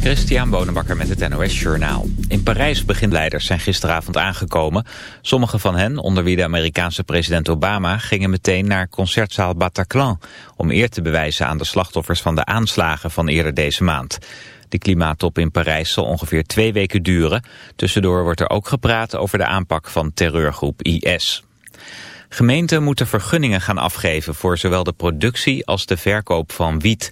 Christian Bonenbakker met het NOS Journaal. In Parijs beginleiders zijn gisteravond aangekomen. Sommige van hen, onder wie de Amerikaanse president Obama... gingen meteen naar concertzaal Bataclan... om eer te bewijzen aan de slachtoffers van de aanslagen van eerder deze maand. De klimaattop in Parijs zal ongeveer twee weken duren. Tussendoor wordt er ook gepraat over de aanpak van terreurgroep IS. Gemeenten moeten vergunningen gaan afgeven voor zowel de productie als de verkoop van wiet.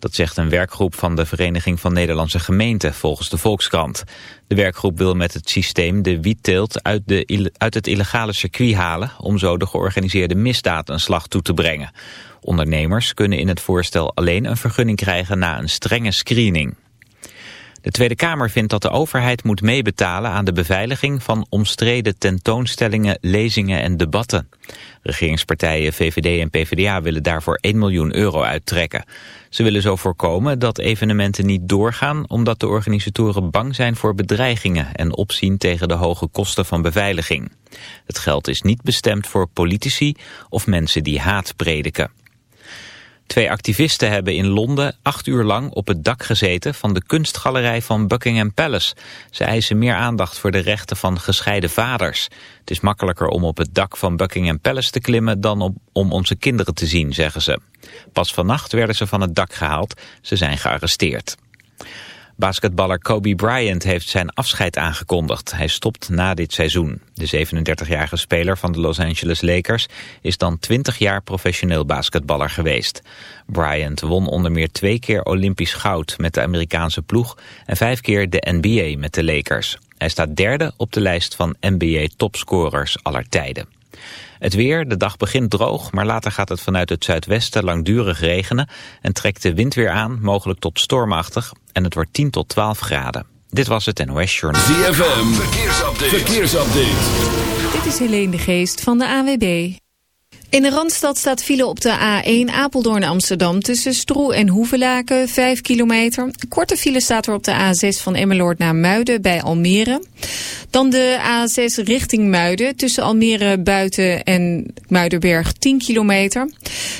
Dat zegt een werkgroep van de Vereniging van Nederlandse Gemeenten volgens de Volkskrant. De werkgroep wil met het systeem de wietteelt uit, de, uit het illegale circuit halen... om zo de georganiseerde misdaad een slag toe te brengen. Ondernemers kunnen in het voorstel alleen een vergunning krijgen na een strenge screening. De Tweede Kamer vindt dat de overheid moet meebetalen aan de beveiliging van omstreden tentoonstellingen, lezingen en debatten. Regeringspartijen VVD en PvdA willen daarvoor 1 miljoen euro uittrekken. Ze willen zo voorkomen dat evenementen niet doorgaan omdat de organisatoren bang zijn voor bedreigingen en opzien tegen de hoge kosten van beveiliging. Het geld is niet bestemd voor politici of mensen die haat prediken. Twee activisten hebben in Londen acht uur lang op het dak gezeten van de kunstgalerij van Buckingham Palace. Ze eisen meer aandacht voor de rechten van gescheiden vaders. Het is makkelijker om op het dak van Buckingham Palace te klimmen dan om, om onze kinderen te zien, zeggen ze. Pas vannacht werden ze van het dak gehaald. Ze zijn gearresteerd. Basketballer Kobe Bryant heeft zijn afscheid aangekondigd. Hij stopt na dit seizoen. De 37-jarige speler van de Los Angeles Lakers is dan 20 jaar professioneel basketballer geweest. Bryant won onder meer twee keer Olympisch goud met de Amerikaanse ploeg en vijf keer de NBA met de Lakers. Hij staat derde op de lijst van NBA topscorers aller tijden. Het weer, de dag begint droog, maar later gaat het vanuit het zuidwesten langdurig regenen en trekt de wind weer aan, mogelijk tot stormachtig, en het wordt 10 tot 12 graden. Dit was het NOS Journal. ZFM, verkeersupdate. verkeersupdate. Dit is Helene de Geest van de AWB. In de Randstad staat file op de A1 Apeldoorn-Amsterdam tussen Stroe en Hoevelaken, 5 kilometer. Korte file staat er op de A6 van Emmeloord naar Muiden bij Almere. Dan de A6 richting Muiden tussen Almere Buiten en Muidenberg 10 kilometer.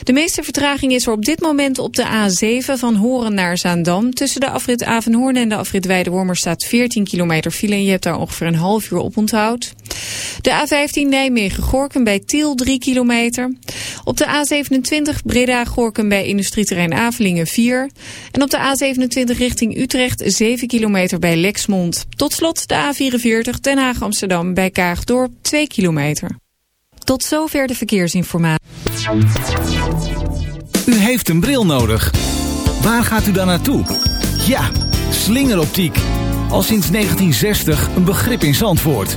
De meeste vertraging is er op dit moment op de A7 van Horen naar Zaandam. Tussen de afrit Avenhoorn en de afrit Weidewormer staat 14 kilometer file en je hebt daar ongeveer een half uur op onthoud. De A15 Nijmegen-Gorkum bij Tiel 3 kilometer. Op de A27 Breda-Gorkum bij industrieterrein Avelingen 4. En op de A27 richting Utrecht 7 kilometer bij Lexmond. Tot slot de A44 Den Haag-Amsterdam bij Kaagdorp 2 kilometer. Tot zover de verkeersinformatie. U heeft een bril nodig. Waar gaat u dan naartoe? Ja, slingeroptiek. Al sinds 1960 een begrip in Zandvoort.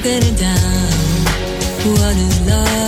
broken it down. What is love?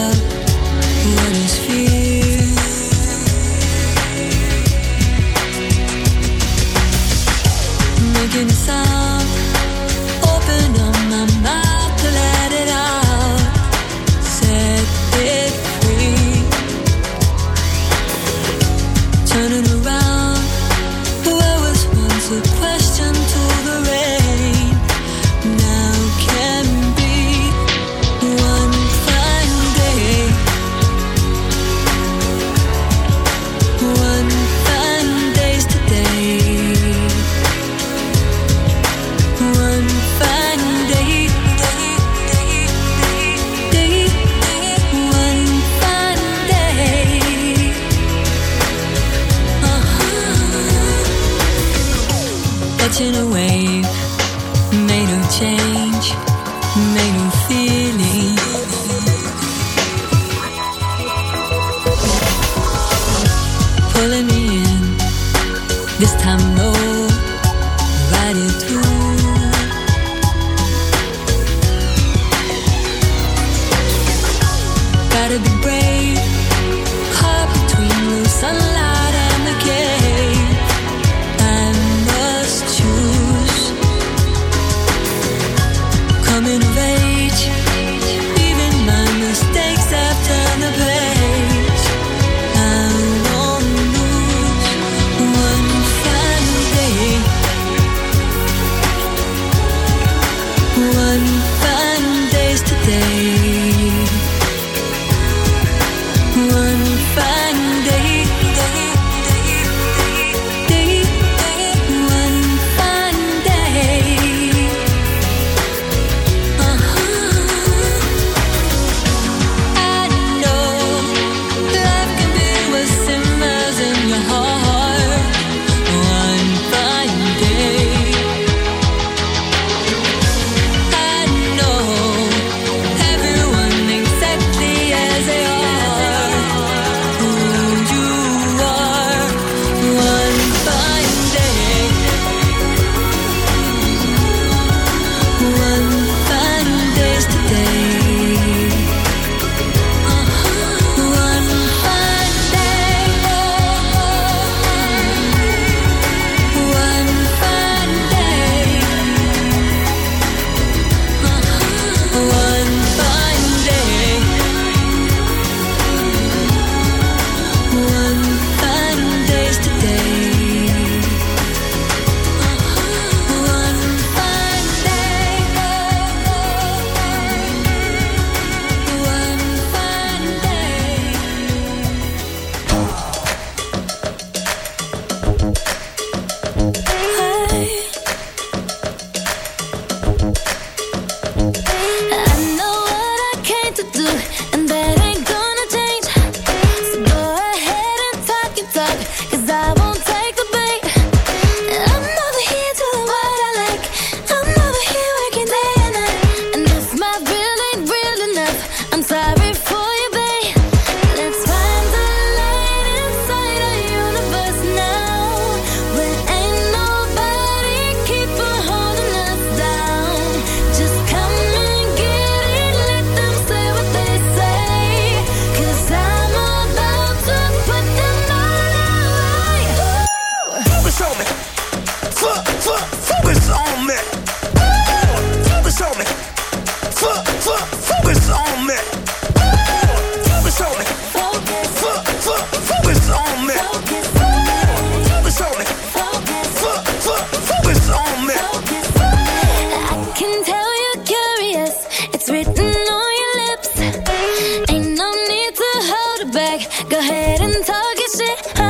back. Go ahead and talk your shit.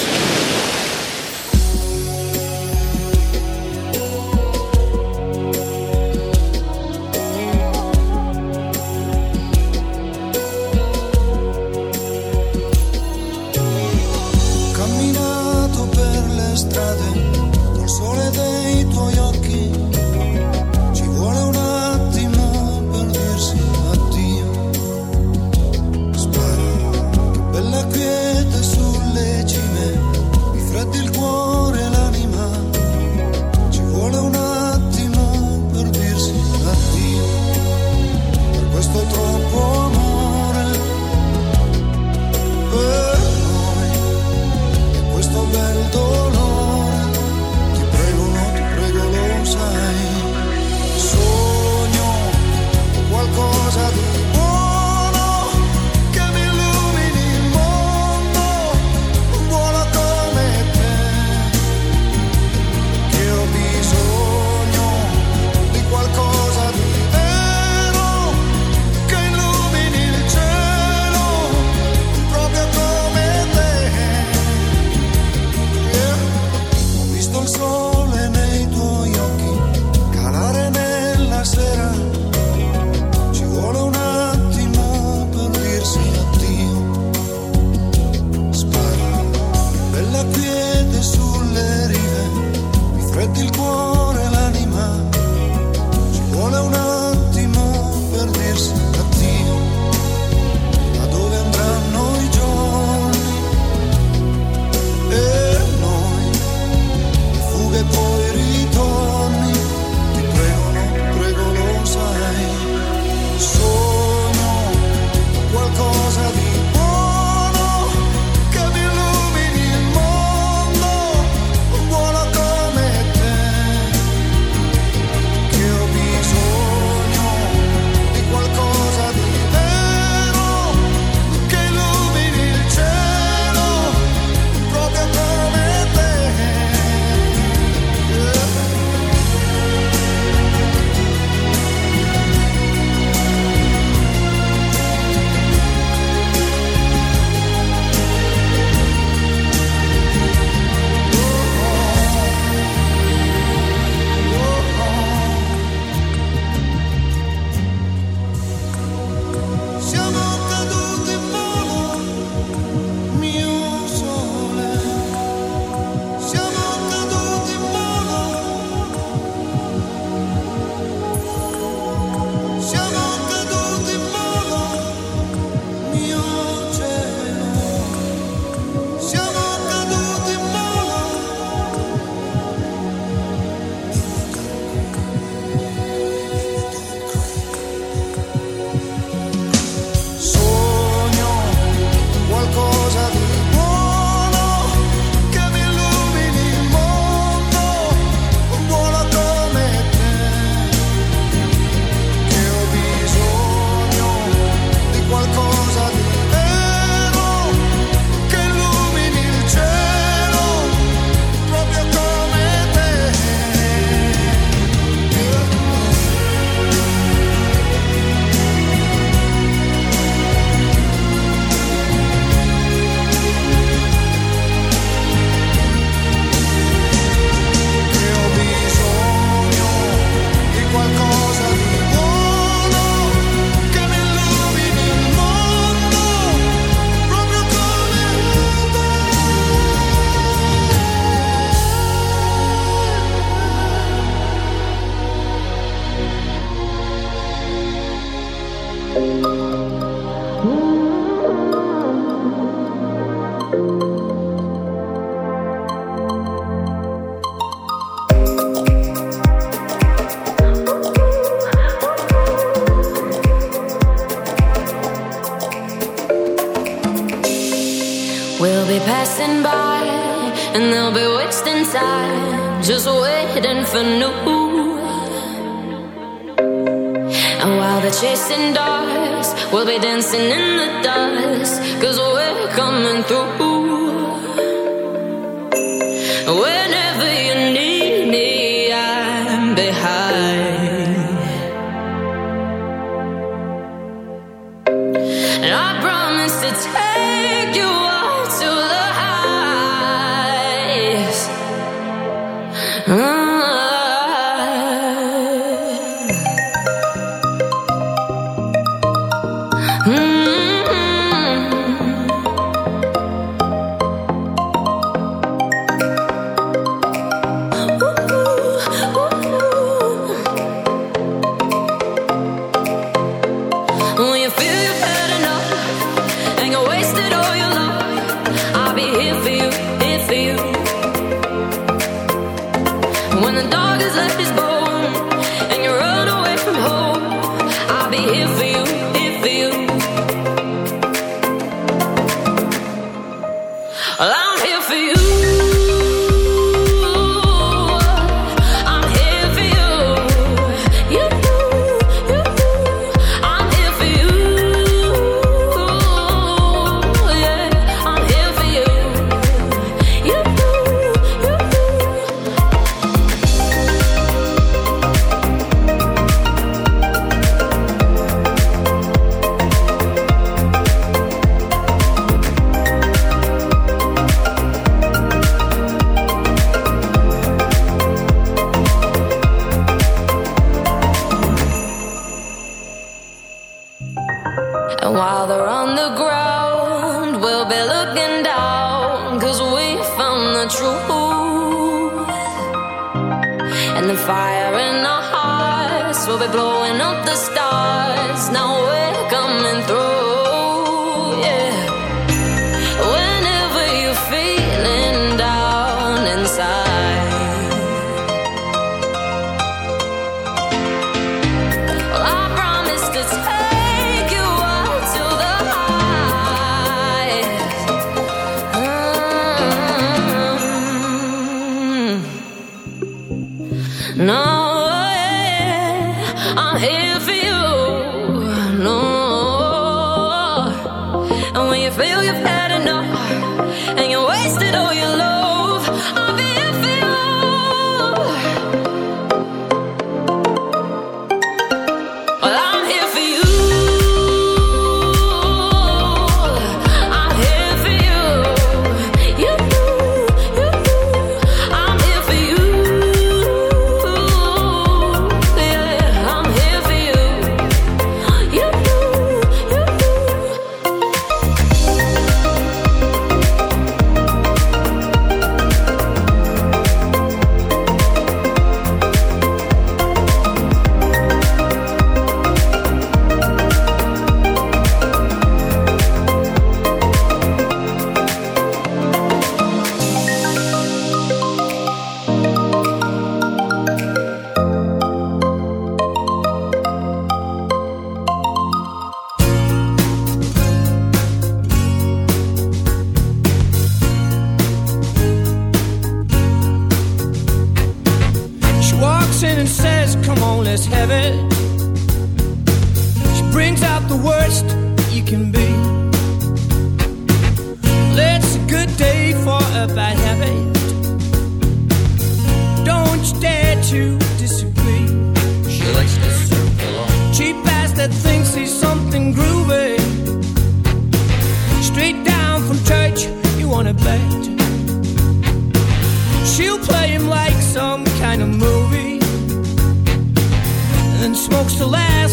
Uh.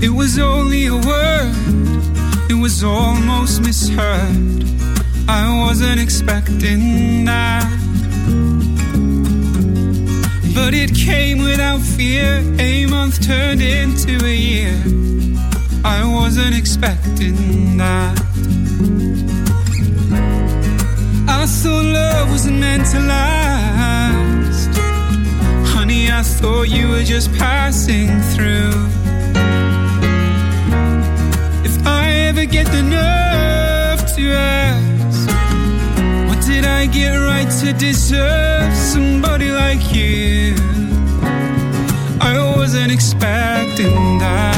It was only a word, it was almost misheard. I wasn't expecting that. But it came without fear. A month turned into a year. I wasn't expecting that. I thought love wasn't meant to last. Honey, I thought you were just passing through. Deserve somebody like you? I wasn't expecting that.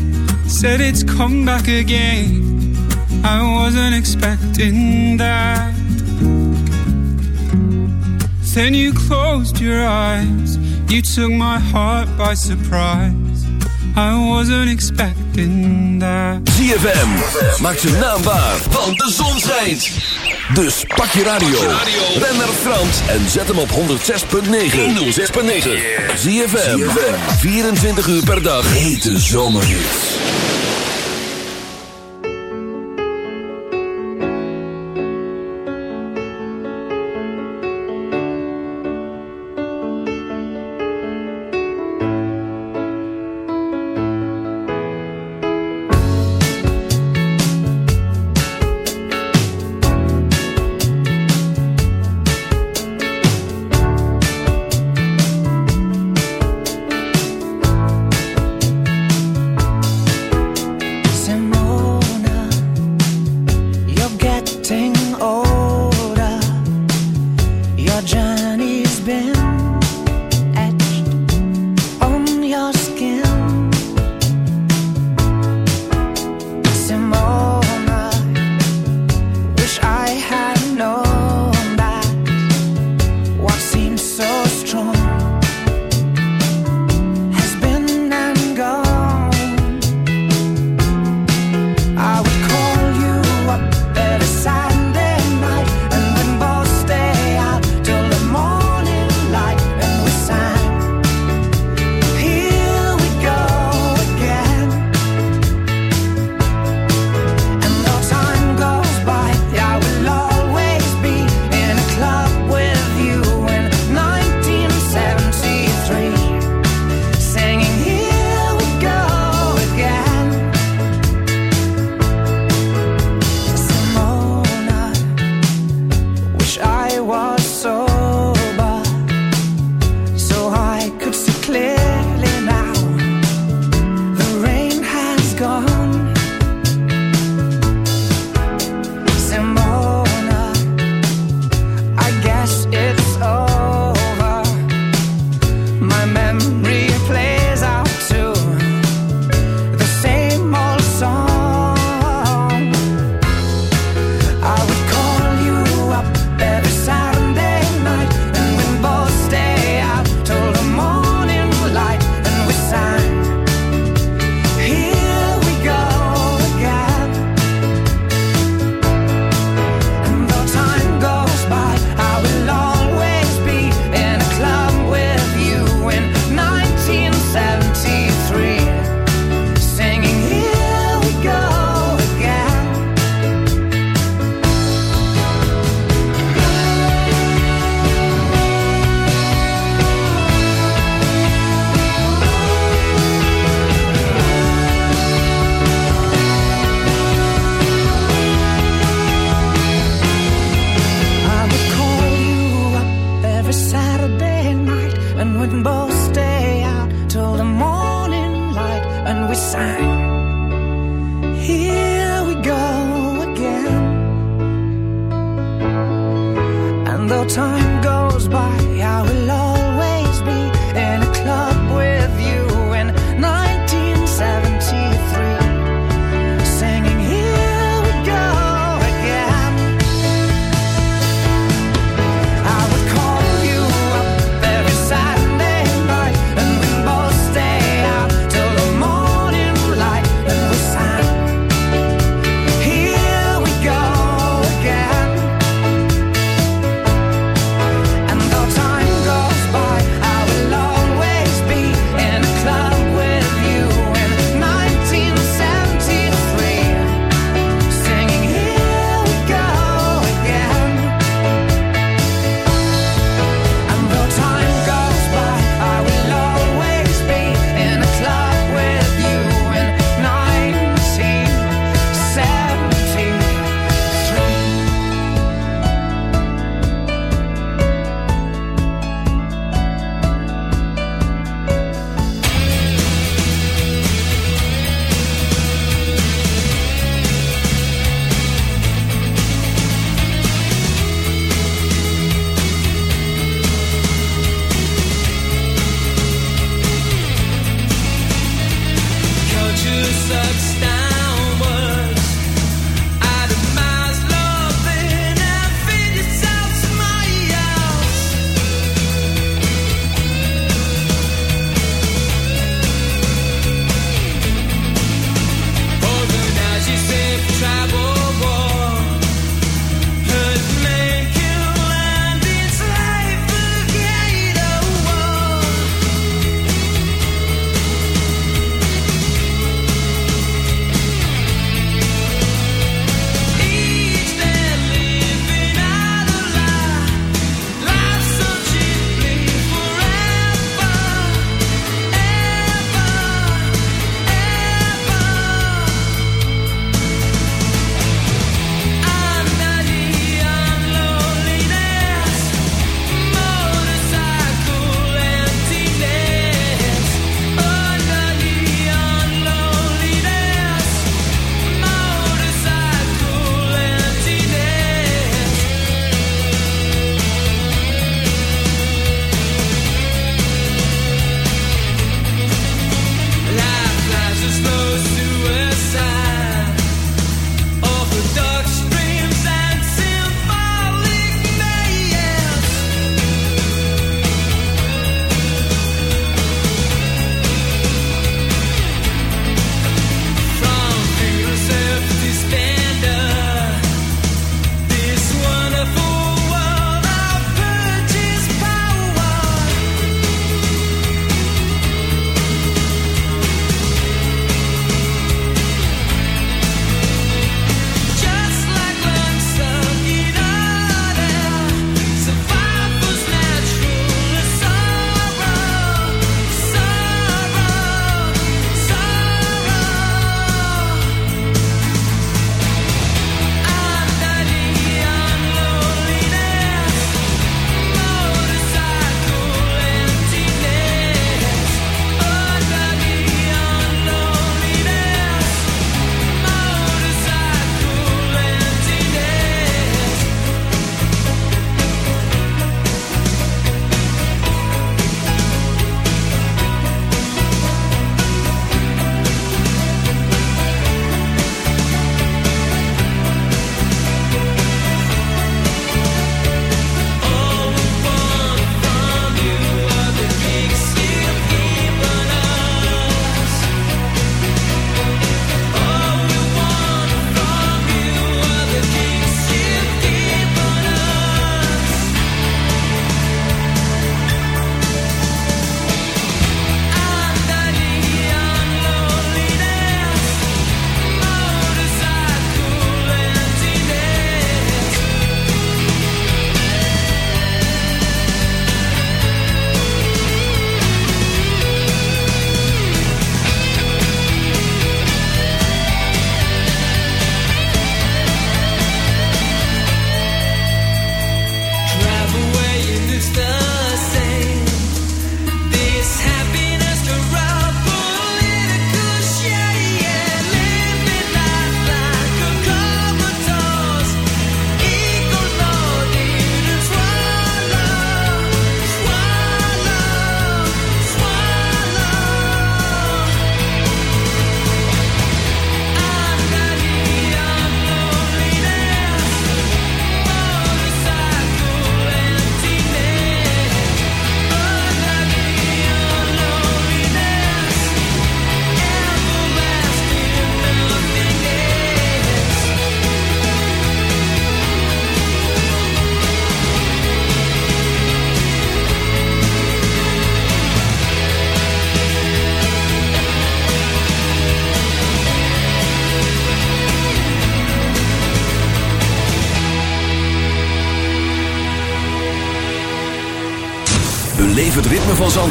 said it's come back again. I wasn't expecting that. Then you closed your eyes. You took my heart by surprise. I wasn't expecting that. ZFM, maak zijn naam waar, want de zon schijnt. Dus pak je radio, ren naar Frans en zet hem op 106.9. 106.9. ZFM, 24 uur per dag. Hete zomerhits.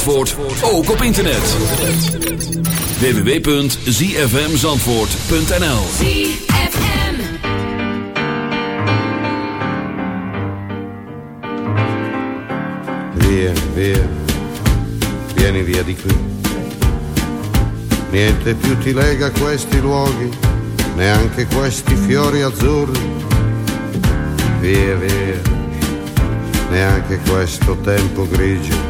Zandvoort ook op internet. www.zfmzandvoort.nl ZFM. Via, via, vieni via di qui. Niente più ti lega a questi luoghi, neanche questi fiori azzurri. Via, via, neanche questo tempo grigio,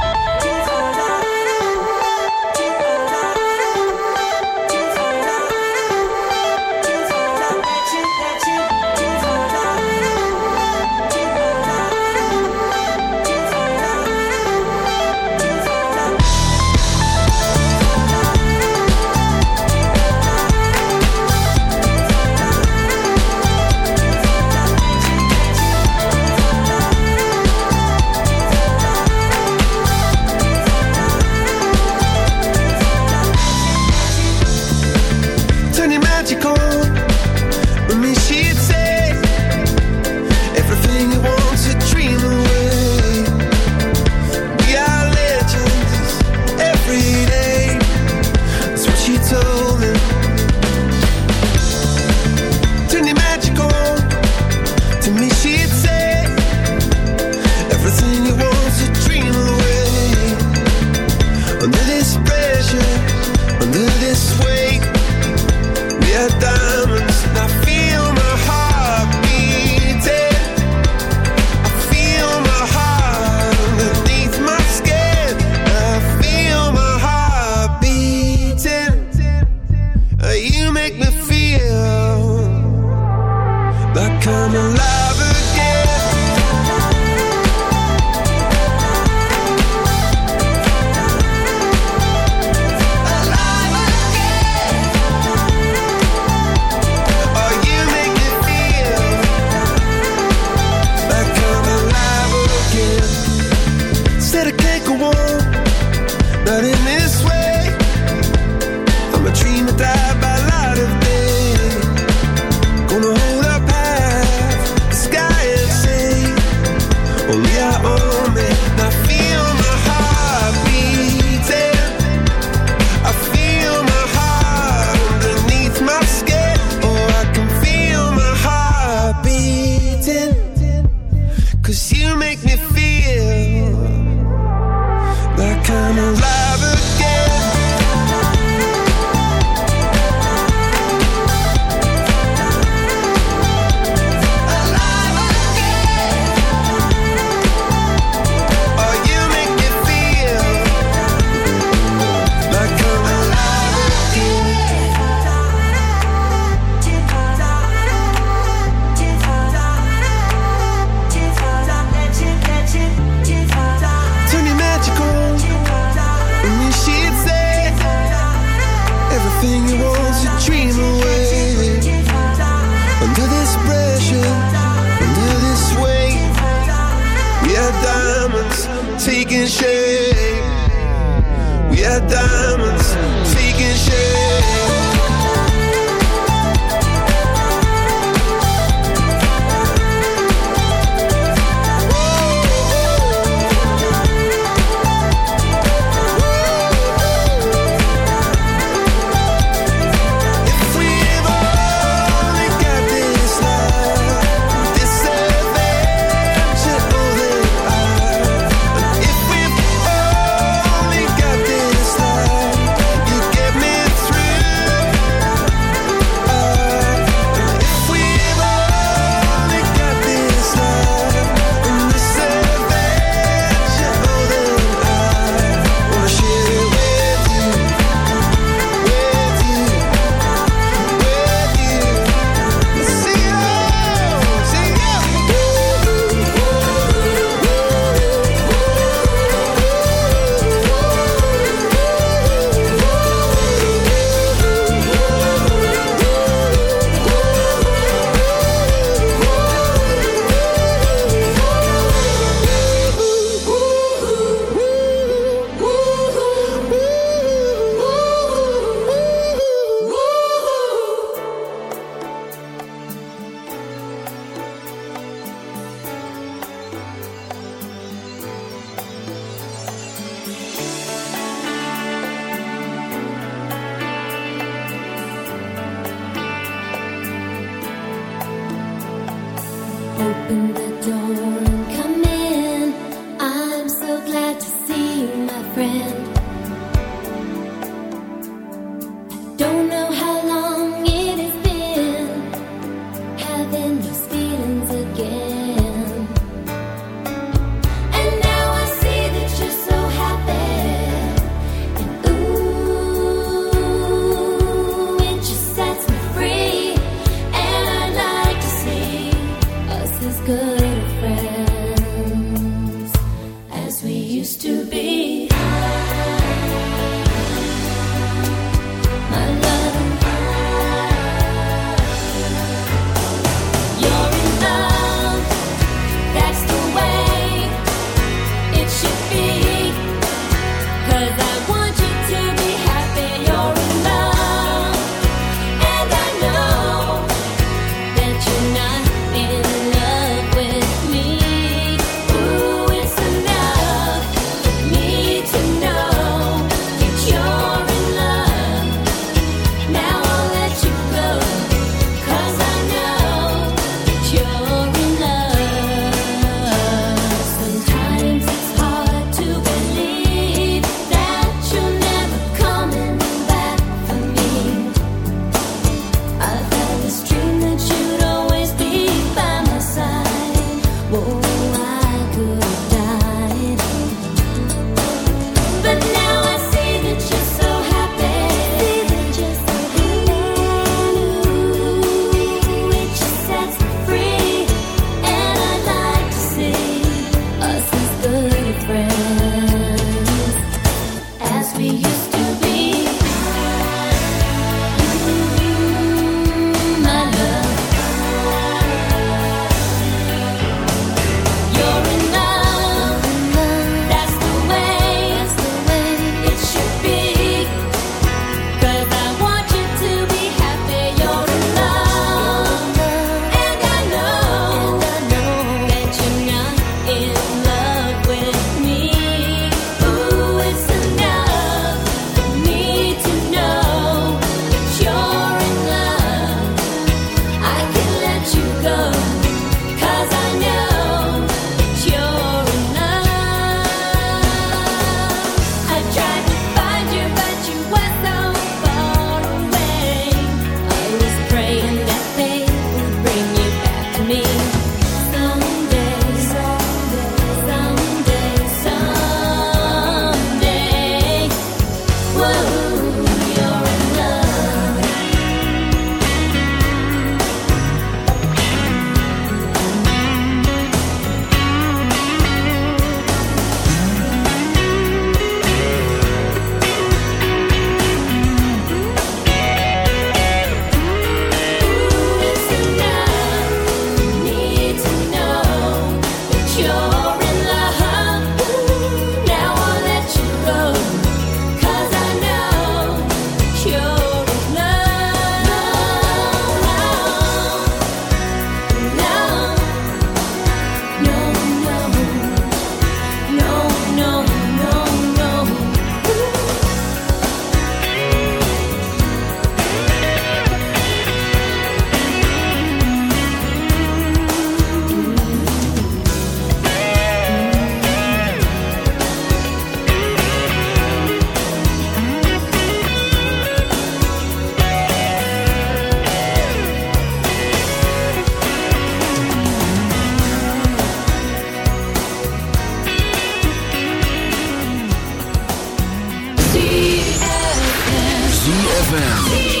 ZFM.